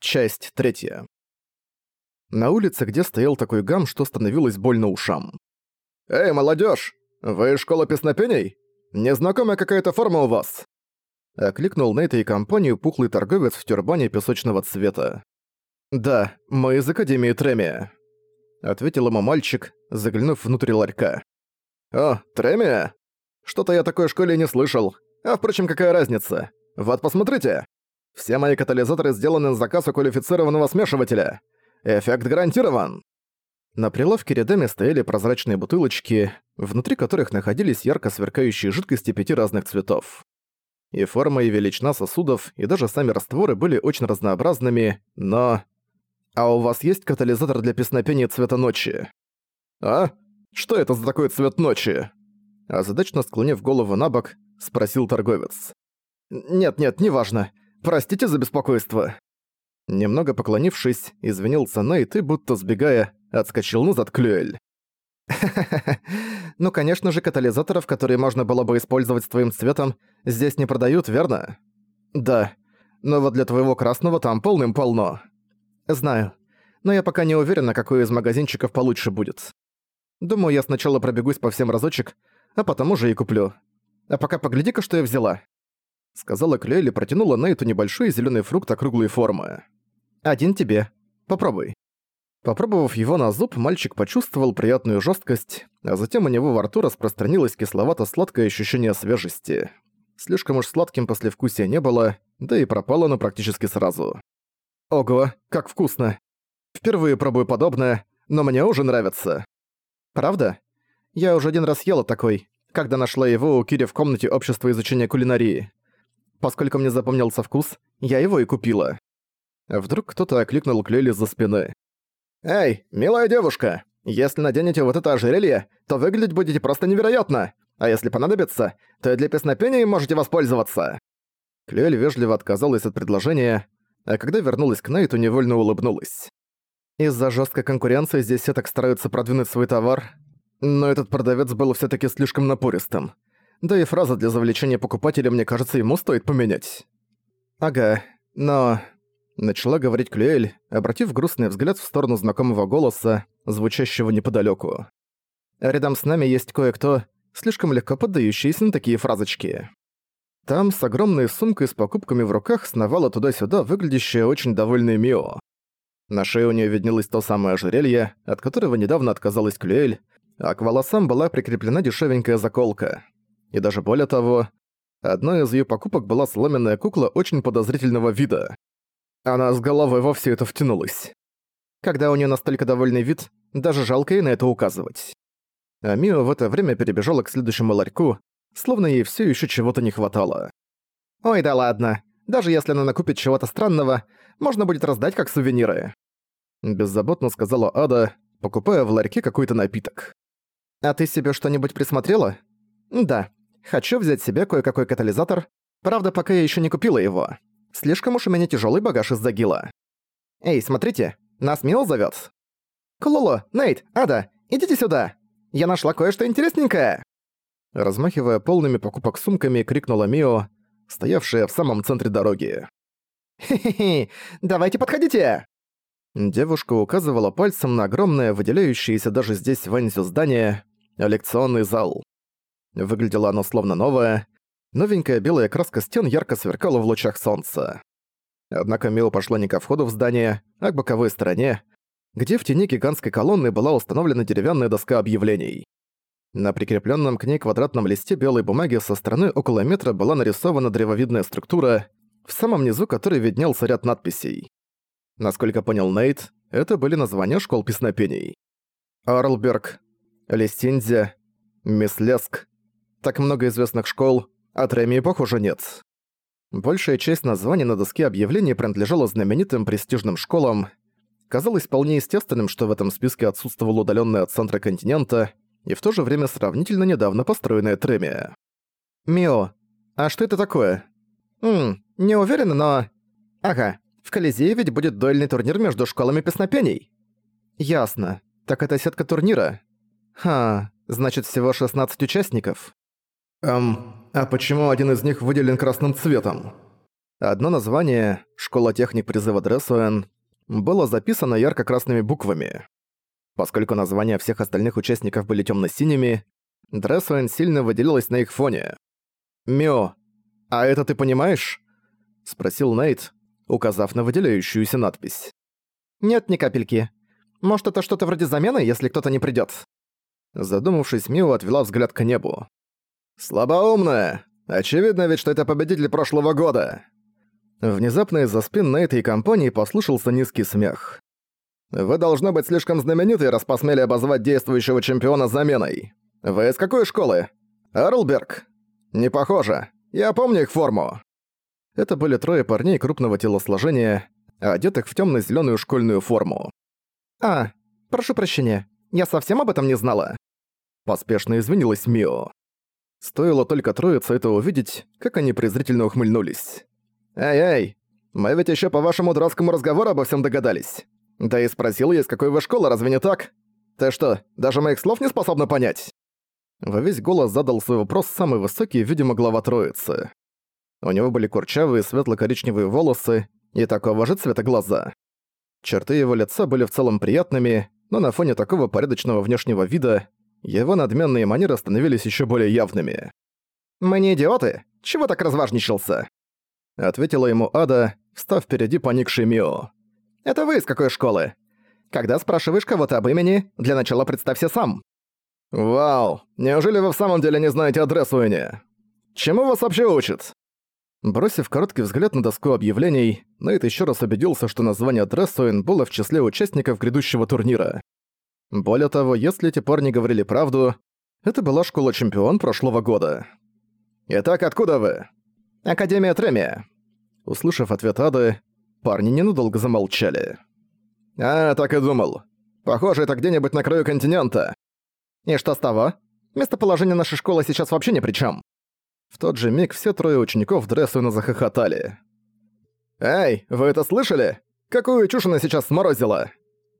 Часть третья. На улице, где стоял такой гам, что становилось больно ушам. «Эй, молодежь, Вы из школы песнопений? Незнакомая какая-то форма у вас?» Окликнул Нейта и компанию пухлый торговец в тюрбане песочного цвета. «Да, мы из Академии Тремия», — ответил ему мальчик, заглянув внутрь ларька. «О, Тремия? Что-то я такой школе не слышал. А впрочем, какая разница? Вот посмотрите!» Все мои катализаторы сделаны на заказ у квалифицированного смешивателя. Эффект гарантирован. На прилавке рядами стояли прозрачные бутылочки, внутри которых находились ярко сверкающие жидкости пяти разных цветов. И форма, и величина сосудов, и даже сами растворы были очень разнообразными, но... «А у вас есть катализатор для песнопения цвета ночи?» «А? Что это за такой цвет ночи?» Озадачно склонив голову на бок, спросил торговец. «Нет-нет, неважно. Простите за беспокойство». Немного поклонившись, извинился Нейт и, будто сбегая, отскочил назад Клюэль. ну конечно же катализаторов, которые можно было бы использовать с твоим цветом, здесь не продают, верно? Да. Но вот для твоего красного там полным-полно. Знаю. Но я пока не уверена, какой из магазинчиков получше будет. Думаю, я сначала пробегусь по всем разочек, а потом уже и куплю. А пока погляди-ка, что я взяла сказала Клейль и протянула Нейту небольшой зеленый фрукт округлой формы. «Один тебе. Попробуй». Попробовав его на зуб, мальчик почувствовал приятную жесткость, а затем у него во рту распространилось кисловато-сладкое ощущение свежести. Слишком уж сладким послевкусия не было, да и пропало оно практически сразу. «Ого, как вкусно! Впервые пробую подобное, но мне уже нравится». «Правда? Я уже один раз ела такой, когда нашла его у Кири в комнате общества изучения кулинарии. Поскольку мне запомнился вкус, я его и купила. Вдруг кто-то окликнул Клюли за спины. «Эй, милая девушка, если наденете вот это ожерелье, то выглядеть будете просто невероятно, а если понадобится, то и для песнопения можете воспользоваться». Клюэль вежливо отказалась от предложения, а когда вернулась к Нейту, невольно улыбнулась. Из-за жесткой конкуренции здесь все так стараются продвинуть свой товар, но этот продавец был все таки слишком напористым. Да и фраза для завлечения покупателя, мне кажется, ему стоит поменять. Ага, но... Начала говорить Клюэль, обратив грустный взгляд в сторону знакомого голоса, звучащего неподалёку. Рядом с нами есть кое-кто, слишком легко поддающийся на такие фразочки. Там с огромной сумкой с покупками в руках сновала туда-сюда выглядящая очень довольная Мио. На шее у неё виднелось то самое ожерелье, от которого недавно отказалась Клюэль, а к волосам была прикреплена дешевенькая заколка. И даже более того, одной из её покупок была сломенная кукла очень подозрительного вида. Она с головой во всё это втянулась. Когда у неё настолько довольный вид, даже жалко ей на это указывать. А Мио в это время перебежала к следующему ларьку, словно ей всё ещё чего-то не хватало. «Ой, да ладно. Даже если она накупит чего-то странного, можно будет раздать как сувениры». Беззаботно сказала Ада, покупая в ларьке какой-то напиток. «А ты себе что-нибудь присмотрела?» «Да. Хочу взять себе кое-какой катализатор. Правда, пока я еще не купила его. Слишком уж у меня тяжелый багаж из Загила. Эй, смотрите, нас Мил зовет. Клоло, Нейт, Ада, идите сюда. Я нашла кое-что интересненькое. Размахивая полными покупок сумками, крикнула Мио, стоявшая в самом центре дороги. «Хе-хе-хе, давайте подходите!» Девушка указывала пальцем на огромное, выделяющееся даже здесь в здание, лекционный зал. Выглядело оно словно новое. Новенькая белая краска стен ярко сверкала в лучах солнца. Однако Мио пошла не ко входу в здание, а к боковой стороне, где в тени гигантской колонны была установлена деревянная доска объявлений. На прикрепленном к ней квадратном листе белой бумаги со стороны около метра была нарисована древовидная структура, в самом низу которой виднелся ряд надписей. Насколько понял Нейт, это были названия школ песнопений. Арлберг, Лестинзя, Мислеск, так много известных школ, а Треми, похоже, нет. Большая часть названий на доске объявлений принадлежала знаменитым престижным школам. Казалось вполне естественным, что в этом списке отсутствовал удаленный от центра континента и в то же время сравнительно недавно построенная Тремия. «Мио, а что это такое?» «Ммм, не уверена, но...» «Ага, в Колизее ведь будет дуэльный турнир между школами песнопений». «Ясно. Так это сетка турнира?» «Ха, значит всего 16 участников». «Эм, а почему один из них выделен красным цветом?» Одно название «Школа техник призыва Дрессуэн» было записано ярко-красными буквами. Поскольку названия всех остальных участников были темно-синими, Дрессуэн сильно выделилась на их фоне. «Мио, а это ты понимаешь?» — спросил Нейт, указав на выделяющуюся надпись. «Нет ни капельки. Может, это что-то вроде замены, если кто-то не придёт?» Задумавшись, Мио отвела взгляд к небу. «Слабоумная! Очевидно ведь, что это победитель прошлого года!» Внезапно из-за спин Нейта и компании послышался низкий смех. «Вы должны быть слишком знамениты, раз посмели обозвать действующего чемпиона заменой. Вы из какой школы? Арлберг? Не похоже. Я помню их форму». Это были трое парней крупного телосложения, одетых в темно зеленую школьную форму. «А, прошу прощения, я совсем об этом не знала». Поспешно извинилась Мио. Стоило только троице это увидеть, как они презрительно ухмыльнулись. «Эй-эй, мы ведь еще по вашему дурацкому разговору обо всем догадались. Да и спросил я, из какой вы школы, разве не так? Ты что, даже моих слов не способна понять?» Во весь голос задал свой вопрос самый высокий, видимо, глава троицы. У него были курчавые светло-коричневые волосы и такого же цвета глаза. Черты его лица были в целом приятными, но на фоне такого порядочного внешнего вида его надменные манеры становились еще более явными. «Мы не идиоты? Чего так разважничался?» Ответила ему Ада, встав впереди поникший Мио. «Это вы из какой школы? Когда спрашиваешь кого-то об имени, для начала представься сам». «Вау, неужели вы в самом деле не знаете адрес Уэни? Чему вас вообще учат?» Бросив короткий взгляд на доску объявлений, Нейт еще раз убедился, что название Дрессуин было в числе участников грядущего турнира. Более того, если эти парни говорили правду, это была школа-чемпион прошлого года. «Итак, откуда вы?» «Академия Тремия». Услышав ответ Ады, парни ненадолго замолчали. «А, так и думал. Похоже, это где-нибудь на краю континента». «И что с того? Местоположение нашей школы сейчас вообще ни при чем. В тот же миг все трое учеников Дрессуина захохотали. «Эй, вы это слышали? Какую чушь она сейчас сморозила?»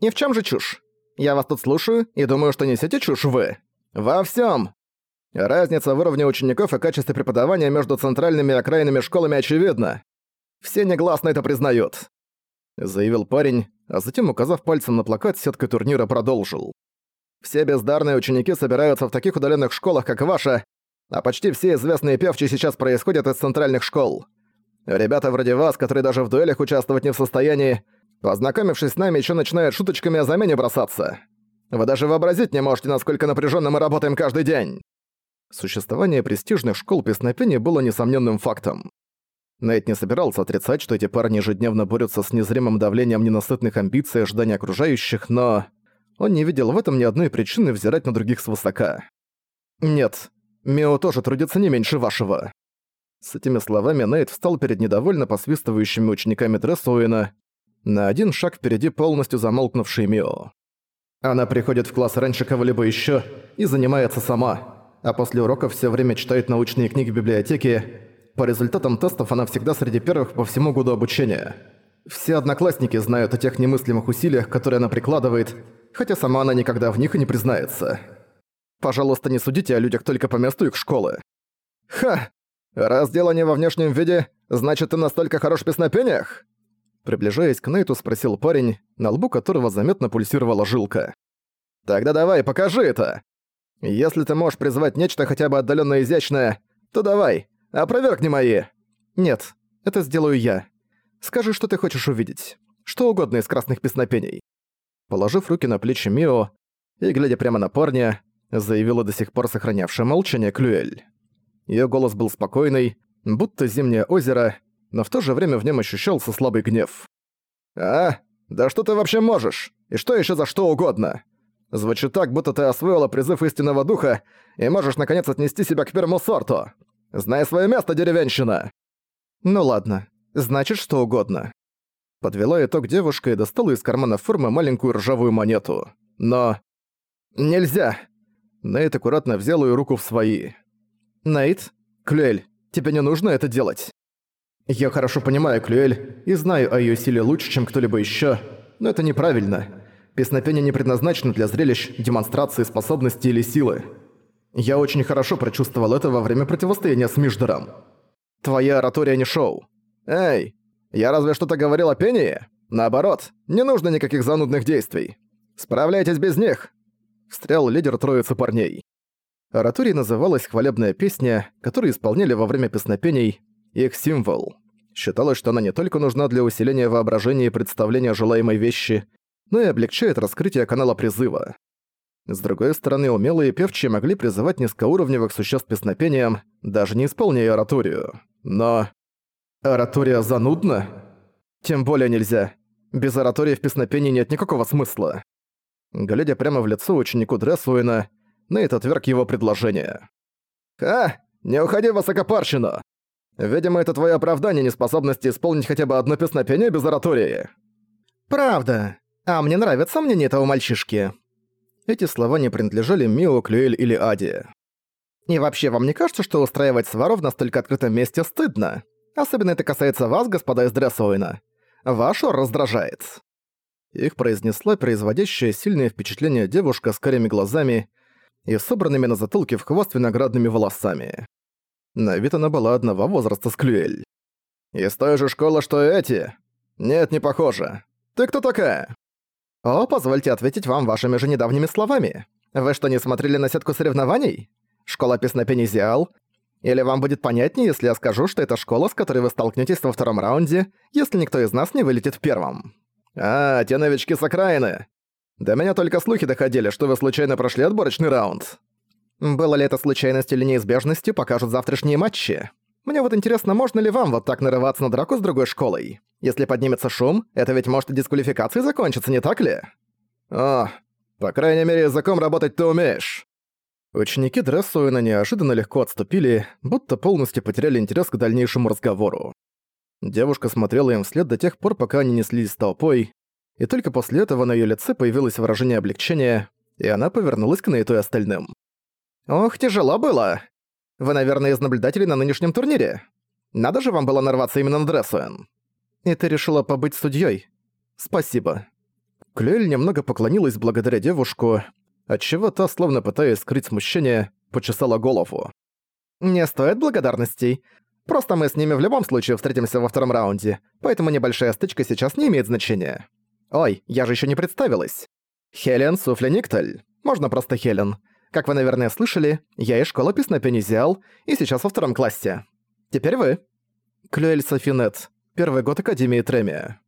«И в чем же чушь? Я вас тут слушаю и думаю, что несете чушь вы. Во всем. Разница в уровне учеников и качестве преподавания между центральными и окраинными школами очевидна. Все негласно это признают. Заявил парень, а затем, указав пальцем на плакат, сеткой турнира продолжил. Все бездарные ученики собираются в таких удаленных школах, как ваша, а почти все известные певчи сейчас происходят из центральных школ. Ребята вроде вас, которые даже в дуэлях участвовать не в состоянии, познакомившись с нами, еще начинают шуточками о замене бросаться. Вы даже вообразить не можете, насколько напряженно мы работаем каждый день. Существование престижных школ песнопения было несомненным фактом. Найт не собирался отрицать, что эти парни ежедневно борются с незримым давлением ненасытных амбиций и ожиданий окружающих, но... Он не видел в этом ни одной причины взирать на других свысока. Нет, Мио тоже трудится не меньше вашего». С этими словами Нейт встал перед недовольно посвистывающими учениками Дрессуина, на один шаг впереди полностью замолкнувший Мио. Она приходит в класс раньше кого-либо еще и занимается сама а после уроков все время читает научные книги в библиотеке. По результатам тестов она всегда среди первых по всему году обучения. Все одноклассники знают о тех немыслимых усилиях, которые она прикладывает, хотя сама она никогда в них и не признается. Пожалуйста, не судите о людях только по месту их школы. Ха! Раз дело не во внешнем виде, значит ты настолько хорош в песнопениях? Приближаясь к Нейту, спросил парень, на лбу которого заметно пульсировала жилка. «Тогда давай, покажи это!» Если ты можешь призвать нечто хотя бы отдаленно изящное, то давай, опровергни мои. Нет, это сделаю я. Скажи, что ты хочешь увидеть. Что угодно из красных песнопений. Положив руки на плечи Мио и глядя прямо на парня, заявила до сих пор сохранявшая молчание Клюэль. Её голос был спокойный, будто зимнее озеро, но в то же время в нем ощущался слабый гнев. «А? Да что ты вообще можешь? И что еще за что угодно? Звучит так, будто ты освоила призыв истинного духа и можешь наконец отнести себя к первому сорту. Знай свое место, деревенщина!» «Ну ладно, значит, что угодно». Подвела итог девушка и достала из кармана формы маленькую ржавую монету. Но... «Нельзя!» Нейт аккуратно взял ее руку в свои. «Нейт? Клюэль, тебе не нужно это делать?» «Я хорошо понимаю Клюэль и знаю о ее силе лучше, чем кто-либо еще, но это неправильно. Песнопение не предназначено для зрелищ, демонстрации способности или силы. Я очень хорошо прочувствовал это во время противостояния с Миждером. Твоя оратория не шоу. Эй, я разве что-то говорил о пении? Наоборот, не нужно никаких занудных действий. Справляйтесь без них!» Встрял лидер троицы парней. Ораторией называлась хвалебная песня, которую исполняли во время песнопений, их символ. Считалось, что она не только нужна для усиления воображения и представления желаемой вещи, но и облегчает раскрытие канала призыва. С другой стороны, умелые певчие могли призывать низкоуровневых существ песнопением, даже не исполняя ораторию. Но... Оратория занудна? Тем более нельзя. Без оратории в песнопении нет никакого смысла. Глядя прямо в лицо ученику Дрессуина, Нейт отверг его предложение. «А, не уходи в высокопарщину! Видимо, это твое оправдание неспособности исполнить хотя бы одно песнопение без оратории». «Правда. А мне нравится мнение этого мальчишки». Эти слова не принадлежали Мио, Клюэль или Аде. «И вообще, вам не кажется, что устраивать свару в настолько открытом месте стыдно? Особенно это касается вас, господа из Дрессуина. Ваш ор раздражает». Их произнесла производящая сильное впечатление девушка с карими глазами и собранными на затылке в хвост виноградными волосами. На вид она была одного возраста с Клюэль. «Из той же школы, что и эти?» «Нет, не похоже. Ты кто такая?» «О, позвольте ответить вам вашими же недавними словами. Вы что, не смотрели на сетку соревнований? Школа песнопений Зиал? Или вам будет понятнее, если я скажу, что это школа, с которой вы столкнетесь во втором раунде, если никто из нас не вылетит в первом?» «А, те новички с окраины. До меня только слухи доходили, что вы случайно прошли отборочный раунд. Было ли это случайностью или неизбежностью, покажут завтрашние матчи. Мне вот интересно, можно ли вам вот так нарываться на драку с другой школой? Если поднимется шум, это ведь может и дисквалификацией закончиться, не так ли? О, по крайней мере, языком работать ты умеешь. Ученики Дрессуэна неожиданно легко отступили, будто полностью потеряли интерес к дальнейшему разговору. Девушка смотрела им вслед до тех пор, пока они неслись толпой, и только после этого на её лице появилось выражение облегчения, и она повернулась к Нейту и остальным. «Ох, тяжело было. Вы, наверное, из наблюдателей на нынешнем турнире. Надо же вам было нарваться именно на Дрессуэн. И ты решила побыть судьёй. Спасибо». Клюэль немного поклонилась благодаря девушку, отчего та, словно пытаясь скрыть смущение, почесала голову. «Не стоит благодарностей. Просто мы с ними в любом случае встретимся во втором раунде, поэтому небольшая стычка сейчас не имеет значения. Ой, я же ещё не представилась. Хелен Суфленикталь. Можно просто Хелен. Как вы, наверное, слышали, я из школы песнопенизиал и сейчас во втором классе. Теперь вы. Клюэль Софинет. Первый год Академии Тремия.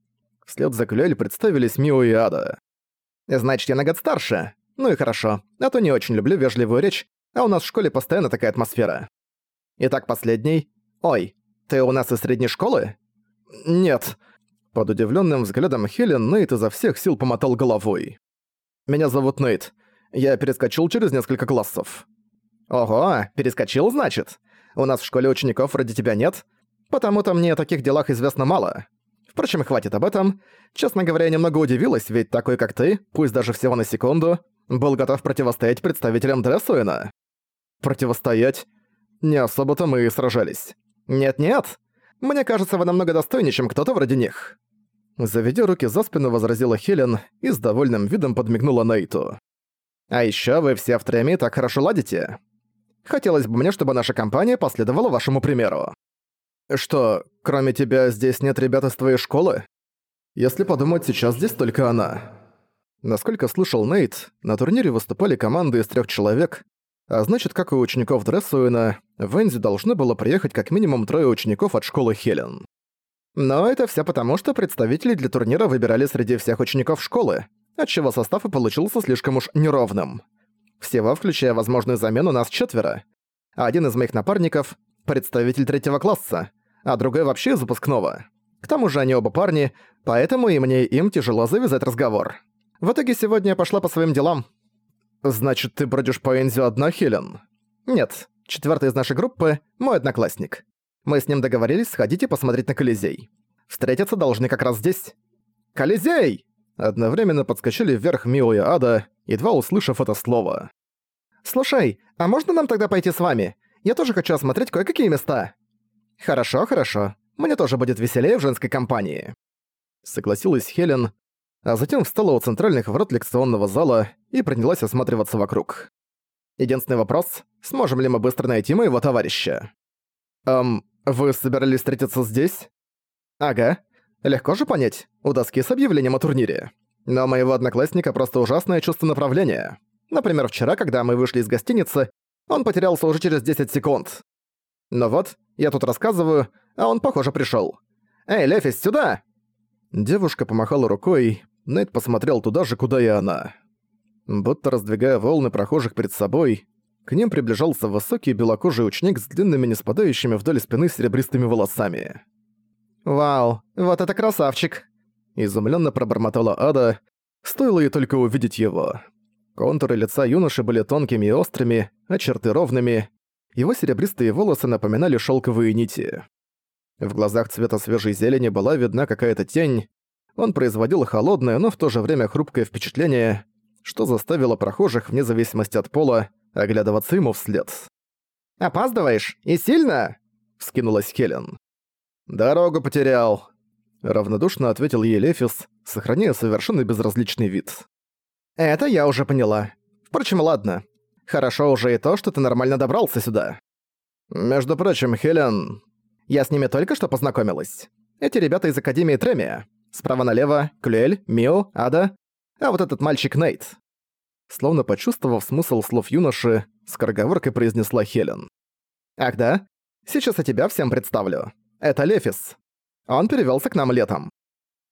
Вслед за Клюэль представились Мио и Ада. Значит, я на год старше. Ну и хорошо, а то не очень люблю вежливую речь, а у нас в школе постоянно такая атмосфера. Итак, последний. Ой, ты у нас из средней школы? Нет. Под удивленным взглядом Хелен Нейт изо всех сил помотал головой. Меня зовут Нейт. Я перескочил через несколько классов. Ого, перескочил, значит? У нас в школе учеников вроде тебя нет, потому-то мне о таких делах известно мало. Впрочем, хватит об этом. Честно говоря, я немного удивилась, ведь такой, как ты, пусть даже всего на секунду, был готов противостоять представителям Дрессуэна. Противостоять? Не особо-то мы и сражались. Нет-нет, мне кажется, вы намного достойнее, чем кто-то вроде них. Заведя руки за спину, возразила Хелен и с довольным видом подмигнула Нейту. А еще вы все втроём так хорошо ладите. Хотелось бы мне, чтобы наша компания последовала вашему примеру. Что, кроме тебя здесь нет ребят из твоей школы? Если подумать, сейчас здесь только она. Насколько слышал Нейт, на турнире выступали команды из трех человек, а значит, как и учеников Дрессуэна, в Энзи должны было приехать как минимум трое учеников от школы Хелен. Но это все потому, что представителей для турнира выбирали среди всех учеников школы, отчего состав и получился слишком уж неровным. Всего, включая возможную замену, нас четверо. Один из моих напарников — представитель третьего класса, а другой вообще из выпускного. К тому же они оба парни, поэтому и мне, и им тяжело завязать разговор. В итоге сегодня я пошла по своим делам. «Значит, ты бродишь по Энзю одна, Хелен?» «Нет, четвертый из нашей группы — мой одноклассник. Мы с ним договорились сходить и посмотреть на Колизей. Встретиться должны как раз здесь». «Колизей!» Одновременно подскочили вверх Мио и Ада, едва услышав это слово. «Слушай, а можно нам тогда пойти с вами? Я тоже хочу осмотреть кое-какие места». «Хорошо, хорошо. Мне тоже будет веселее в женской компании». Согласилась Хелен, а затем встала у центральных ворот лекционного зала и принялась осматриваться вокруг. Единственный вопрос — сможем ли мы быстро найти моего товарища? «Эм, вы собирались встретиться здесь?» Ага. Легко же понять, у доски с объявлением о турнире. Но моего одноклассника просто ужасное чувство направления. Например, вчера, когда мы вышли из гостиницы, он потерялся уже через 10 секунд. Но вот, я тут рассказываю, а он, похоже, пришёл. «Эй, Лефис, сюда!» Девушка помахала рукой, Нейт посмотрел туда же, куда и она. Будто раздвигая волны прохожих перед собой, к ним приближался высокий белокожий ученик с длинными неспадающими вдоль спины серебристыми волосами. «Вау, вот это красавчик!» Изумленно пробормотала Ада, стоило ей только увидеть его. Контуры лица юноши были тонкими и острыми, а черты ровными. Его серебристые волосы напоминали шелковые нити. В глазах цвета свежей зелени была видна какая-то тень. Он производил холодное, но в то же время хрупкое впечатление, что заставило прохожих, вне зависимости от пола, оглядываться ему вслед. «Опаздываешь? И сильно?» — вскинулась Хелен. «Дорогу потерял», — равнодушно ответил ей Лефис, сохраняя совершенно безразличный вид. «Это я уже поняла. Впрочем, ладно. Хорошо уже и то, что ты нормально добрался сюда. Между прочим, Хелен... Я с ними только что познакомилась. Эти ребята из Академии Тремия. Справа налево — Клюэль, Мио, Ада, а вот этот мальчик Нейт». Словно почувствовав смысл слов юноши, скороговоркой произнесла Хелен. «Ах да? Сейчас я тебя всем представлю. Это Лефис. Он перевелся к нам летом.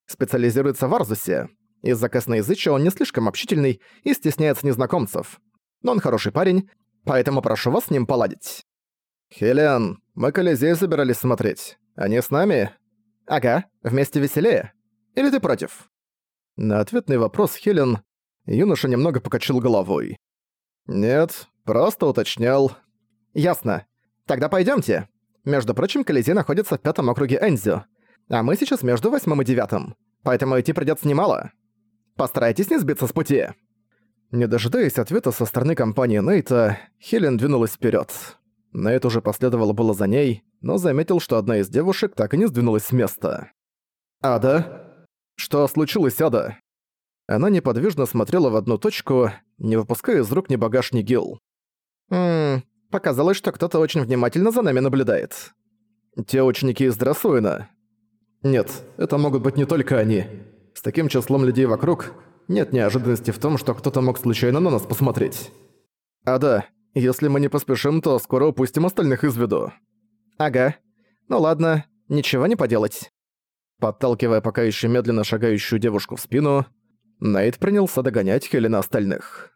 Специализируется в Арзусе. Из-за косноязычия он не слишком общительный и стесняется незнакомцев. Но он хороший парень, поэтому прошу вас с ним поладить. «Хелен, мы Колизей собирались смотреть. Они с нами?» «Ага, вместе веселее. Или ты против?» На ответный вопрос Хелен юноша немного покачал головой. «Нет, просто уточнял». «Ясно. Тогда пойдёмте. Между прочим, Колизей находится в пятом округе Энзю, а мы сейчас между восьмым и девятым, поэтому идти придётся немало. Постарайтесь не сбиться с пути». Не дожидаясь ответа со стороны компании Нейта, Хелен двинулась вперед. Нейт уже последовал было за ней, но заметил, что одна из девушек так и не сдвинулась с места. «Ада? Что случилось, Ада?» Она неподвижно смотрела в одну точку, не выпуская из рук ни багаж, ни гил. «Ммм, Показалось, что кто-то очень внимательно за нами наблюдает. Те ученики из Драсуина. Нет, это могут быть не только они. С таким числом людей вокруг нет неожиданности в том, что кто-то мог случайно на нас посмотреть. А да, если мы не поспешим, то скоро упустим остальных из виду. Ага. Ну ладно, ничего не поделать. Подталкивая пока еще медленно шагающую девушку в спину, Найт принялся догонять Хелена остальных.